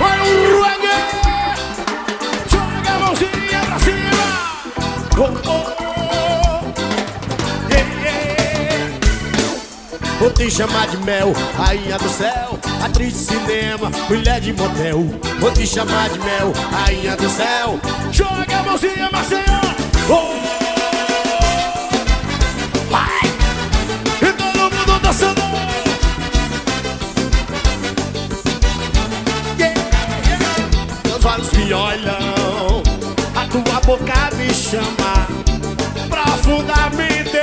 Olha o reggae! Joga a mãozinha pra cima! Vou te chamar de mel, rainha do céu Atriz de cinema, mulher de motel Vou te chamar de mel, rainha do céu Joga a mãozinha, Marcelo! Oh! Olhos me olham A tua boca me chama Profundamente.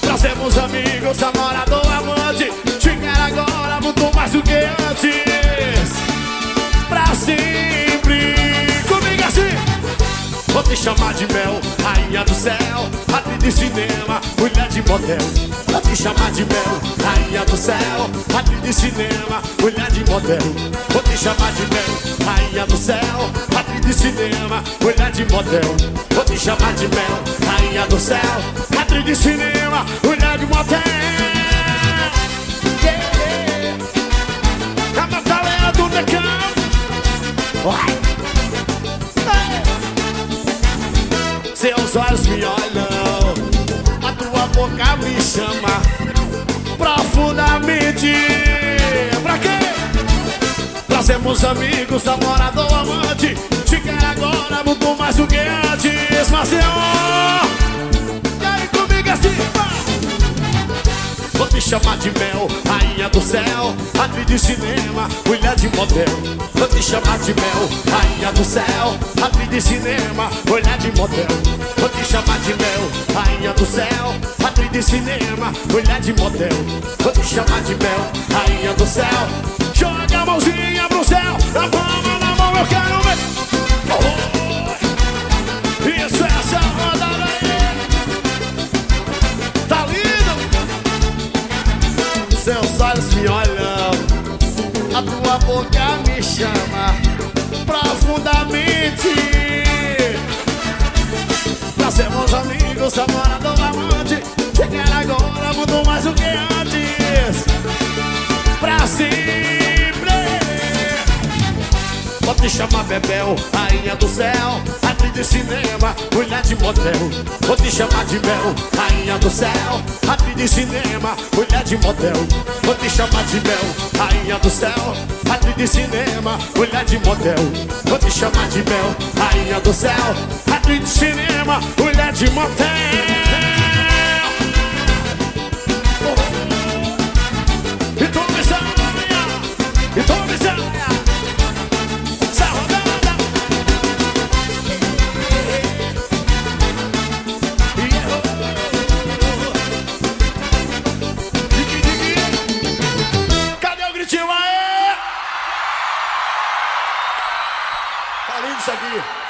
Pra sermos amigos, namorador, amante Te quero agora muito mais do que antes. Pra sempre Comigo assim. Vou te chamar de mel, rainha do céu Atriz de cinema, mulher de motel Vou te chamar de mel, rainha do céu Atriz de cinema, mulher de motel Vou te chamar de mel, rainha do céu Atriz de cinema, mulher de motel Vou te chamar de mel, rainha do céu Atriz de cinema, mulher de motel yeah. Decão Vai! Seus olhos me olham, boca me chama profundamente. Pra quê? Pra sermos amigos, namorador, amante. Te quero agora muito mais do que antes, Marcelo. E comigo assim, vai. Vou te chamar de mel, rainha do céu Atriz de cinema, mulher de motel Vou te chamar de mel, rainha do céu Atriz de cinema, mulher de motel Vou te chamar de mel, rainha do céu de cinema, mulher de motel Vou te chamar de mel, rainha do céu Joga a mãozinha pro céu A palma na mão eu quero ver oh, Isso é essa rodada aí Tá lindo? Seus olhos me olham, a tua boca me chama profundamente. Pra sermos amigos, namorador, amante. Vou te chamar Bebel, rainha do céu. Atriz de cinema, mulher de motel. Vou te chamar de Mel, rainha do céu. Atriz de cinema, mulher de motel. Vou te chamar de Mel, rainha do céu. Atriz de cinema, mulher de motel. Vou te chamar de Mel, rainha do céu. Atriz de cinema, mulher de motel isso aqui.